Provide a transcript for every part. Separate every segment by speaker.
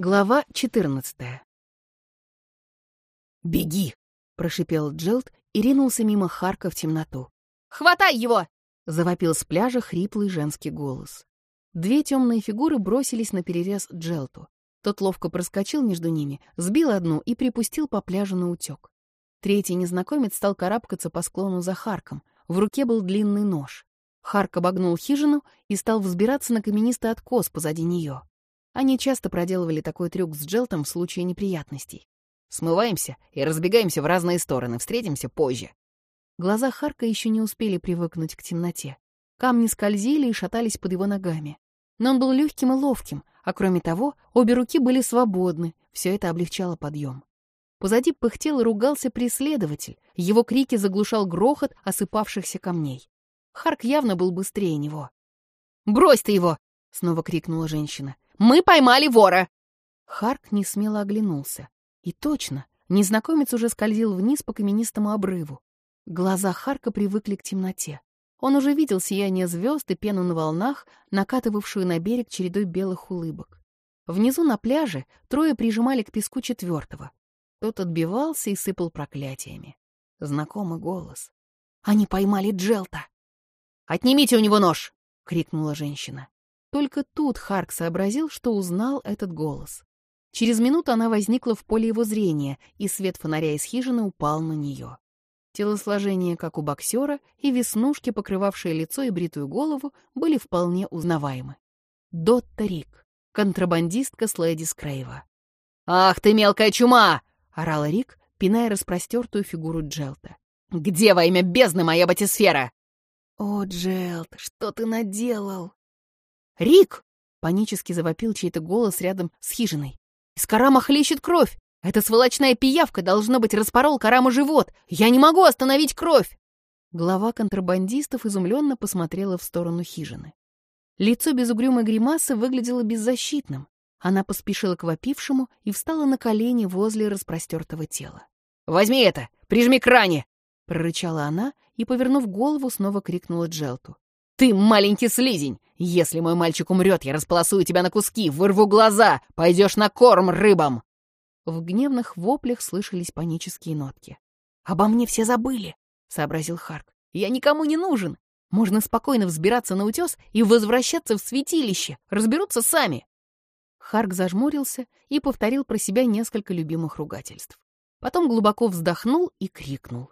Speaker 1: Глава 14
Speaker 2: «Беги!»
Speaker 1: — прошипел Джелд и ринулся мимо Харка в темноту.
Speaker 3: «Хватай его!»
Speaker 1: — завопил с пляжа хриплый женский голос. Две темные фигуры бросились на перерез Джелту. Тот ловко проскочил между ними, сбил одну и припустил по пляжу на утек. Третий незнакомец стал карабкаться по склону за Харком. В руке был длинный нож. Харк обогнул хижину и стал взбираться на каменистый откос позади нее. Они часто проделывали такой трюк с Джелтом в случае неприятностей.
Speaker 2: «Смываемся и разбегаемся в разные стороны, встретимся позже».
Speaker 1: Глаза Харка еще не успели привыкнуть к темноте. Камни скользили и шатались под его ногами. Но он был легким и ловким, а кроме того, обе руки были свободны, все это облегчало подъем. Позади пыхтел и ругался преследователь, его крики заглушал грохот осыпавшихся камней. Харк явно был быстрее него.
Speaker 3: «Брось ты его!» — снова крикнула женщина. Мы поймали вора!»
Speaker 1: Харк несмело оглянулся. И точно, незнакомец уже скользил вниз по каменистому обрыву. Глаза Харка привыкли к темноте. Он уже видел сияние звезд и пену на волнах, накатывавшую на берег чередой белых улыбок. Внизу на пляже трое прижимали к песку четвертого. Тот отбивался и сыпал проклятиями. Знакомый голос. «Они поймали Джелта!»
Speaker 3: «Отнимите у него нож!»
Speaker 1: — крикнула женщина. Только тут Харк сообразил, что узнал этот голос. Через минуту она возникла в поле его зрения, и свет фонаря из хижины упал на нее. Телосложение, как у боксера, и веснушки, покрывавшие лицо и бритую голову, были вполне узнаваемы. Дотта Рик, контрабандистка с Лэди Скрейва.
Speaker 3: «Ах ты, мелкая чума!»
Speaker 1: — орала Рик, пиная распростертую фигуру Джелта.
Speaker 3: «Где во имя бездны моя батисфера?»
Speaker 1: «О, Джелт, что ты наделал?»
Speaker 3: «Рик!»
Speaker 1: — панически завопил чей-то голос рядом с хижиной. «Из Карама хлещет кровь! Эта сволочная пиявка, должно быть, распорол Караму живот! Я не могу остановить кровь!» Глава контрабандистов изумленно посмотрела в сторону хижины. Лицо без угрюмой гримасы выглядело беззащитным. Она поспешила к вопившему и встала на колени возле распростертого тела.
Speaker 3: «Возьми это! Прижми к ране!»
Speaker 1: — прорычала она и, повернув голову, снова крикнула Джелту.
Speaker 3: «Ты маленький слизень! Если мой мальчик умрет, я располосую тебя на куски, вырву глаза, пойдешь на корм рыбам!»
Speaker 1: В гневных воплях слышались панические нотки. «Обо мне все забыли!» — сообразил Харк. «Я никому не нужен! Можно спокойно взбираться на утес и возвращаться в святилище. Разберутся сами!» Харк зажмурился и повторил про себя несколько любимых ругательств. Потом глубоко вздохнул и крикнул.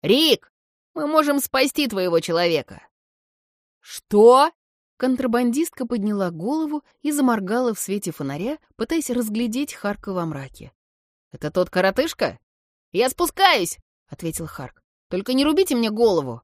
Speaker 3: «Рик, мы можем спасти твоего человека!»
Speaker 1: «Что?» Контрабандистка подняла голову и заморгала в свете фонаря, пытаясь разглядеть Харка во мраке.
Speaker 3: «Это тот коротышка?» «Я спускаюсь!» — ответил Харк. «Только не рубите мне голову!»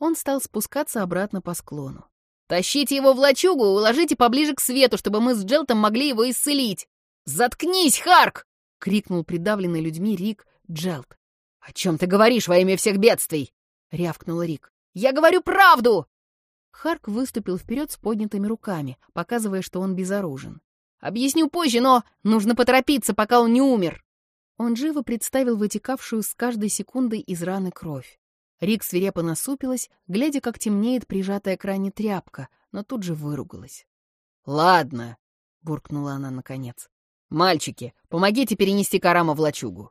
Speaker 1: Он стал спускаться обратно по склону.
Speaker 3: «Тащите его в лачугу и уложите поближе к свету, чтобы мы с Джелтом могли его исцелить!» «Заткнись, Харк!» — крикнул придавленный людьми Рик Джелт. «О чем ты говоришь во имя всех бедствий?» — рявкнул Рик. «Я говорю правду!»
Speaker 1: Харк выступил вперед с поднятыми руками, показывая, что он безоружен.
Speaker 3: «Объясню позже, но нужно поторопиться, пока он не умер!»
Speaker 1: Он живо представил вытекавшую с каждой секундой из раны кровь. Рик свирепо насупилась, глядя, как темнеет прижатая к ране тряпка, но тут же выругалась.
Speaker 2: «Ладно», —
Speaker 1: буркнула она наконец.
Speaker 2: «Мальчики, помогите перенести Карама в лачугу».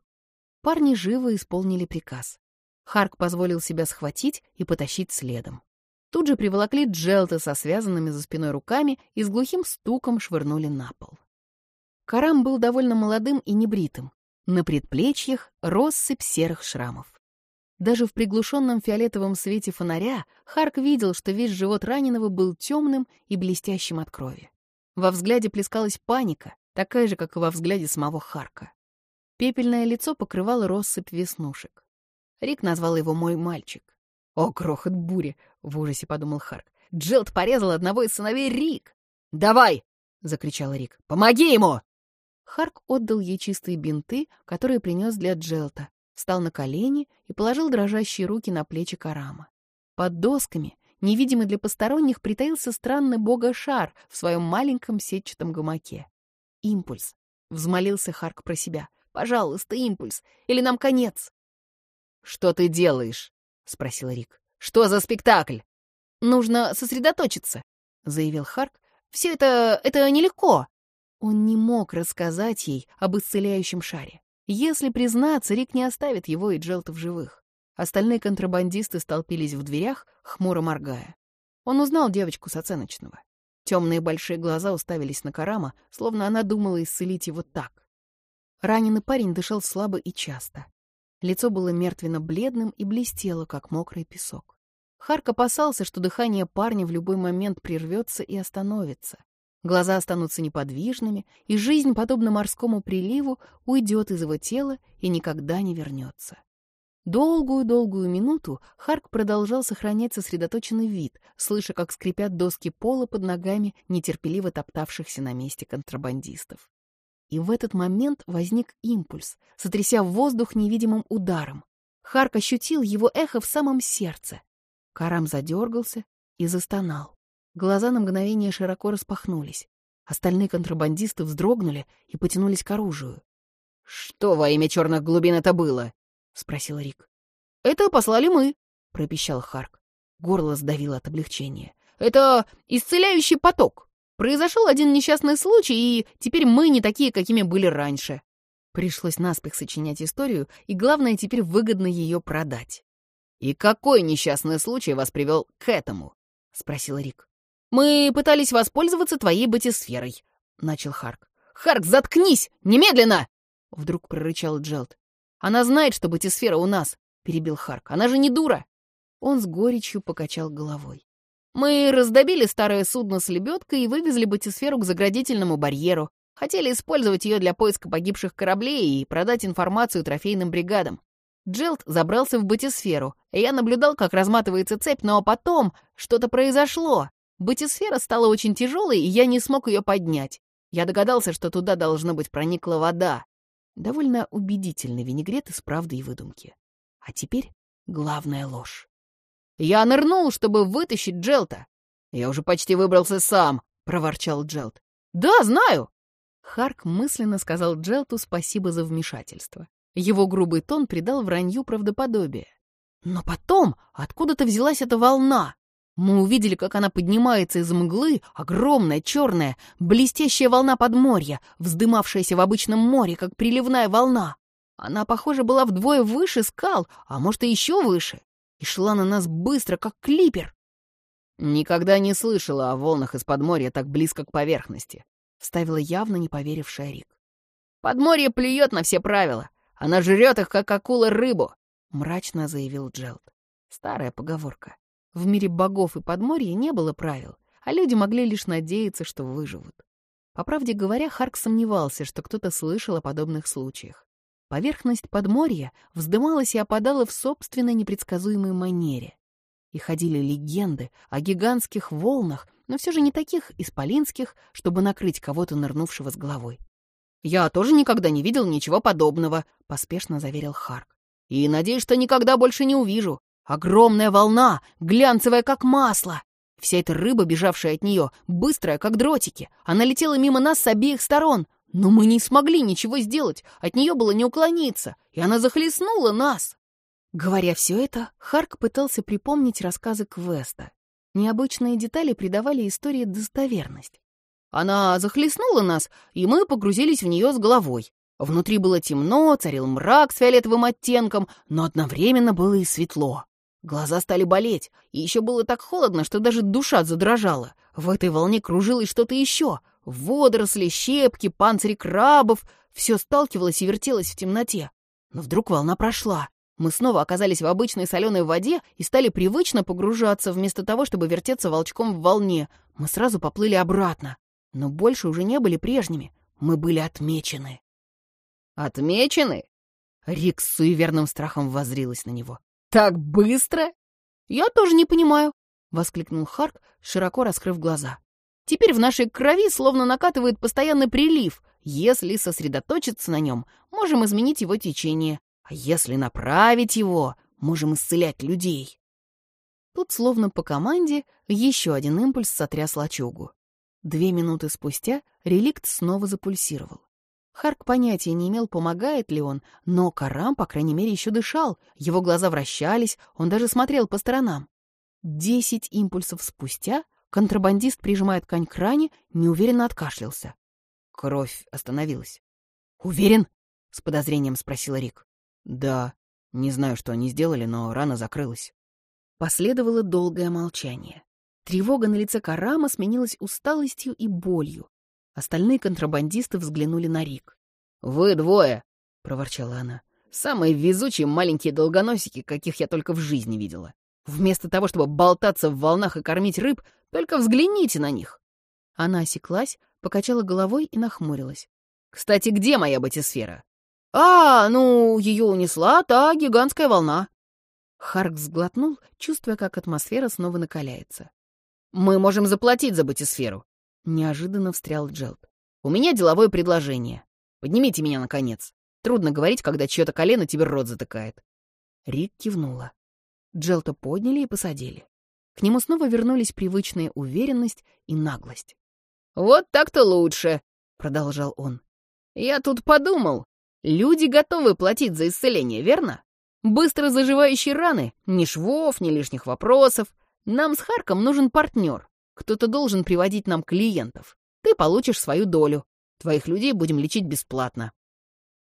Speaker 1: Парни живо исполнили приказ. Харк позволил себя схватить и потащить следом. Тут же приволокли Джелта со связанными за спиной руками и с глухим стуком швырнули на пол. Карам был довольно молодым и небритым. На предплечьях россыпь серых шрамов. Даже в приглушенном фиолетовом свете фонаря Харк видел, что весь живот раненого был темным и блестящим от крови. Во взгляде плескалась паника, такая же, как и во взгляде самого Харка. Пепельное лицо покрывало россыпь веснушек. Рик назвал его «мой мальчик». «О, грохот бури!» — в ужасе подумал Харк. «Джилд порезал одного из сыновей Рик!»
Speaker 3: «Давай!» — закричал Рик. «Помоги ему!»
Speaker 1: Харк отдал ей чистые бинты, которые принес для Джелта, встал на колени и положил дрожащие руки на плечи Карама. Под досками, невидимый для посторонних, притаился странный бога-шар в своем маленьком сетчатом гамаке. «Импульс!» — взмолился Харк про себя. «Пожалуйста, импульс! Или нам конец!»
Speaker 2: «Что ты делаешь?» — спросил Рик.
Speaker 3: «Что за спектакль?»
Speaker 1: «Нужно сосредоточиться», — заявил Харк. «Все это... это нелегко». Он не мог рассказать ей об исцеляющем шаре. Если признаться, Рик не оставит его и Джелта в живых. Остальные контрабандисты столпились в дверях, хмуро моргая. Он узнал девочку с оценочного. Темные большие глаза уставились на Карама, словно она думала исцелить его так. Раненый парень дышал слабо и часто. Лицо было мертвенно-бледным и блестело, как мокрый песок. Харк опасался, что дыхание парня в любой момент прервется и остановится. Глаза останутся неподвижными, и жизнь, подобно морскому приливу, уйдет из его тела и никогда не вернется. Долгую-долгую минуту Харк продолжал сохранять сосредоточенный вид, слыша, как скрипят доски пола под ногами нетерпеливо топтавшихся на месте контрабандистов. И в этот момент возник импульс, сотряся воздух невидимым ударом. Харк ощутил его эхо в самом сердце. Карам задергался и застонал. Глаза на мгновение широко распахнулись. Остальные контрабандисты вздрогнули и потянулись к оружию.
Speaker 2: «Что во имя черных глубин это было?» — спросил Рик.
Speaker 1: «Это послали мы», — пропищал Харк. Горло сдавило от облегчения. «Это исцеляющий поток. Произошел один несчастный случай, и теперь мы не такие, какими были раньше». Пришлось наспех сочинять историю, и главное, теперь выгодно ее продать.
Speaker 2: «И какой несчастный случай вас привел к этому?» — спросил Рик.
Speaker 1: «Мы пытались воспользоваться твоей батисферой», — начал Харк.
Speaker 3: «Харк, заткнись! Немедленно!»
Speaker 1: — вдруг прорычал Джелд. «Она знает, что батисфера у нас», — перебил Харк. «Она же не дура!» Он с горечью покачал головой. «Мы раздобили старое судно с лебедкой и вывезли батисферу к заградительному барьеру. Хотели использовать ее для поиска погибших кораблей и продать информацию трофейным бригадам. Джелд забрался в батисферу, и я наблюдал, как разматывается цепь, но потом что-то произошло. Батисфера стала очень тяжелой, и я не смог ее поднять. Я догадался, что туда, должно быть, проникла вода. Довольно убедительный винегрет из правды и выдумки. А теперь главная ложь.
Speaker 3: «Я нырнул, чтобы вытащить Джелта!»
Speaker 2: «Я уже почти выбрался сам!» — проворчал Джелт.
Speaker 3: «Да, знаю!»
Speaker 1: Харк мысленно сказал Джелту спасибо за вмешательство. Его грубый тон придал вранью правдоподобие. Но потом откуда-то взялась эта волна. Мы увидели, как она поднимается из мглы, огромная, черная, блестящая волна подморья, вздымавшаяся в обычном море, как приливная волна. Она, похоже, была вдвое выше скал, а может, и еще выше, и шла на нас быстро, как клипер.
Speaker 2: «Никогда не слышала о волнах из подморья так близко к поверхности», — вставила явно не поверившая Рик.
Speaker 3: «Подморье плюет на все правила. Она жрет их, как акула рыбу», —
Speaker 1: мрачно заявил Джелд. Старая поговорка. В мире богов и подморья не было правил, а люди могли лишь надеяться, что выживут. По правде говоря, Харк сомневался, что кто-то слышал о подобных случаях. Поверхность подморья вздымалась и опадала в собственной непредсказуемой манере. И ходили легенды о гигантских волнах, но все же не таких исполинских, чтобы накрыть кого-то, нырнувшего с головой.
Speaker 3: «Я тоже никогда не видел ничего подобного», — поспешно заверил Харк. «И надеюсь, что никогда больше не увижу. Огромная волна, глянцевая, как масло. Вся эта рыба, бежавшая от нее, быстрая, как дротики. Она летела мимо нас с обеих сторон. Но мы не смогли ничего сделать, от нее было не уклониться, и она захлестнула нас.
Speaker 1: Говоря все это, Харк пытался припомнить рассказы Квеста. Необычные детали придавали истории достоверность.
Speaker 3: Она захлестнула нас, и мы погрузились в нее с головой. Внутри было темно, царил мрак с фиолетовым оттенком, но одновременно было и светло. Глаза стали болеть, и еще было так холодно, что даже душа задрожала. В этой волне кружилось что-то еще. Водоросли, щепки, панцири крабов. Все сталкивалось и вертелось в темноте. Но вдруг волна прошла. Мы снова оказались в обычной соленой воде и стали привычно погружаться, вместо того, чтобы вертеться волчком в волне. Мы сразу поплыли обратно. Но больше уже не были прежними. Мы были отмечены.
Speaker 2: «Отмечены?»
Speaker 3: Рик с суеверным страхом воззрилась на него.
Speaker 2: «Так быстро?»
Speaker 3: «Я тоже не понимаю», — воскликнул Харк, широко раскрыв глаза. «Теперь в нашей крови словно накатывает постоянный прилив. Если сосредоточиться на нем, можем изменить его течение. А если направить его, можем исцелять людей». Тут, словно по команде, еще один импульс сотряс лачугу. Две минуты спустя реликт снова запульсировал. Харк понятия не имел, помогает ли он, но Карам, по крайней мере, еще дышал, его глаза вращались, он даже смотрел по сторонам. Десять импульсов спустя контрабандист, прижимая ткань к ране, неуверенно откашлялся.
Speaker 2: кровь остановилась.
Speaker 3: «Уверен?» — с подозрением спросила Рик.
Speaker 2: «Да. Не знаю, что они сделали, но рана закрылась».
Speaker 1: Последовало долгое молчание. Тревога на лице Карама сменилась усталостью и болью. Остальные контрабандисты взглянули на Рик.
Speaker 2: «Вы двое!» — проворчала она. «Самые везучие маленькие долгоносики, каких я только в жизни видела. Вместо того, чтобы болтаться в волнах и кормить рыб, только взгляните на них!»
Speaker 1: Она осеклась, покачала головой и нахмурилась.
Speaker 2: «Кстати, где моя батисфера?»
Speaker 3: «А, ну, ее унесла та гигантская волна».
Speaker 1: Харк сглотнул, чувствуя, как атмосфера снова накаляется.
Speaker 2: «Мы можем заплатить за батисферу», —
Speaker 1: неожиданно встрял Джелд.
Speaker 2: «У меня деловое предложение. Поднимите меня, наконец. Трудно говорить, когда чье-то колено тебе рот затыкает».
Speaker 1: Рик кивнула. Джелта подняли и посадили. К нему снова вернулись привычная уверенность и наглость.
Speaker 2: «Вот так-то лучше», — продолжал он. «Я тут подумал. Люди готовы платить за исцеление, верно? Быстро заживающие раны, ни швов, ни лишних вопросов. Нам с Харком нужен партнер. Кто-то должен приводить нам клиентов. Ты получишь свою долю. Твоих людей будем лечить бесплатно».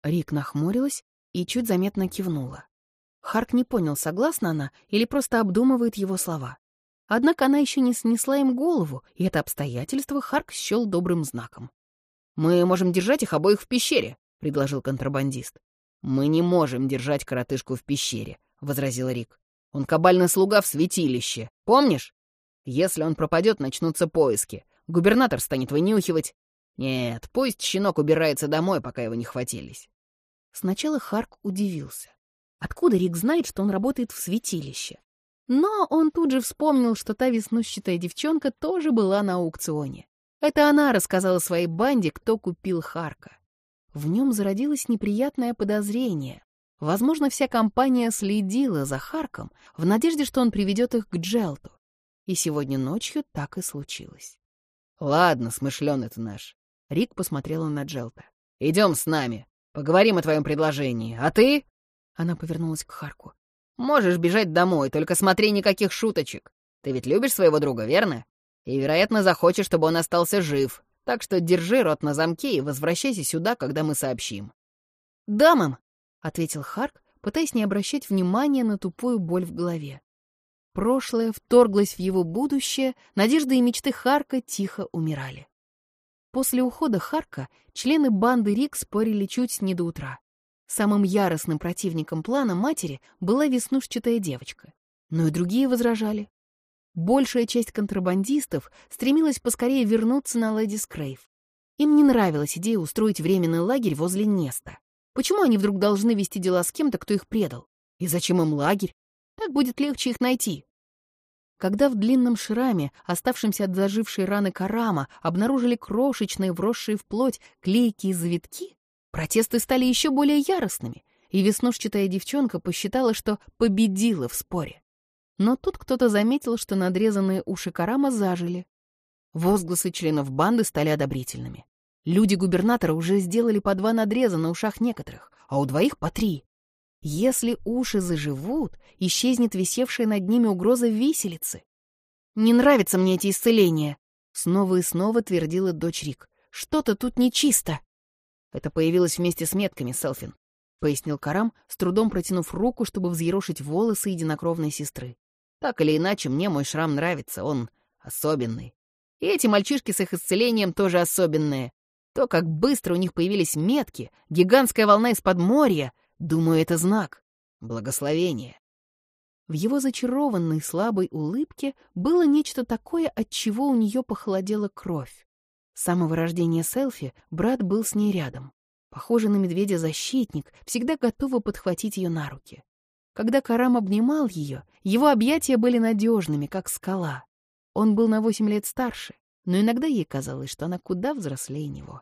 Speaker 1: Рик нахмурилась и чуть заметно кивнула. Харк не понял, согласна она или просто обдумывает его слова. Однако она еще не снесла им голову, и это обстоятельство Харк счел добрым знаком.
Speaker 2: «Мы можем держать их обоих в пещере», — предложил контрабандист. «Мы не можем держать коротышку в пещере», — возразил Рик. «Он кабальный слуга в святилище, помнишь? Если он пропадет, начнутся поиски. Губернатор станет вынюхивать. Нет, пусть щенок убирается домой, пока его не хватились».
Speaker 1: Сначала Харк удивился. Откуда Рик знает, что он работает в святилище? Но он тут же вспомнил, что та веснущатая девчонка тоже была на аукционе. Это она рассказала своей банде, кто купил Харка. В нем зародилось неприятное подозрение. Возможно, вся компания следила за Харком в надежде, что он приведет их к Джелту. И сегодня ночью так и случилось.
Speaker 2: «Ладно, смышлёный ты наш». Рик посмотрела на Джелта. «Идем с нами. Поговорим о твоем предложении. А ты...» Она повернулась к Харку. Можешь бежать домой, только смотри никаких шуточек. Ты ведь любишь своего друга, верно? И, вероятно, захочешь, чтобы он остался жив. Так что держи рот на замке и возвращайся сюда, когда мы сообщим».
Speaker 1: «Да, мам», — ответил Харк, пытаясь не обращать внимания на тупую боль в голове. Прошлое вторглось в его будущее, надежды и мечты Харка тихо умирали. После ухода Харка члены банды Рик спорили чуть не до утра. Самым яростным противником плана матери была веснушчатая девочка. Но и другие возражали. Большая часть контрабандистов стремилась поскорее вернуться на Леди Скрейв. Им не нравилась идея устроить временный лагерь возле Неста. Почему они вдруг должны вести дела с кем-то, кто их предал? И зачем им лагерь? Так будет легче их найти. Когда в длинном шраме, оставшемся от зажившей раны Карама, обнаружили крошечные, вросшие в плоть, клейкие завитки, Протесты стали еще более яростными, и веснушчатая девчонка посчитала, что победила в споре. Но тут кто-то заметил, что надрезанные уши Карама зажили. Возгласы членов банды стали одобрительными. Люди губернатора уже сделали по два надреза на ушах некоторых, а у двоих по три. Если уши заживут, исчезнет висевшая над ними угроза виселицы. «Не нравятся мне эти исцеления», — снова и снова твердила дочь Рик. «Что-то тут нечисто».
Speaker 2: Это появилось вместе с метками, Селфин, — пояснил Карам, с трудом протянув руку, чтобы взъерошить волосы единокровной сестры. Так или иначе, мне мой шрам нравится, он особенный. И эти мальчишки с их исцелением тоже особенные. То, как быстро у них появились метки, гигантская волна из-под моря, думаю, это знак. Благословение.
Speaker 1: В его зачарованной слабой улыбке было нечто такое, от чего у нее похолодела кровь. С самого рождения Селфи брат был с ней рядом. Похожий на медведя-защитник, всегда готовый подхватить ее на руки. Когда Карам обнимал ее, его объятия были надежными, как скала. Он был на восемь лет старше, но иногда ей казалось, что она куда взрослее него.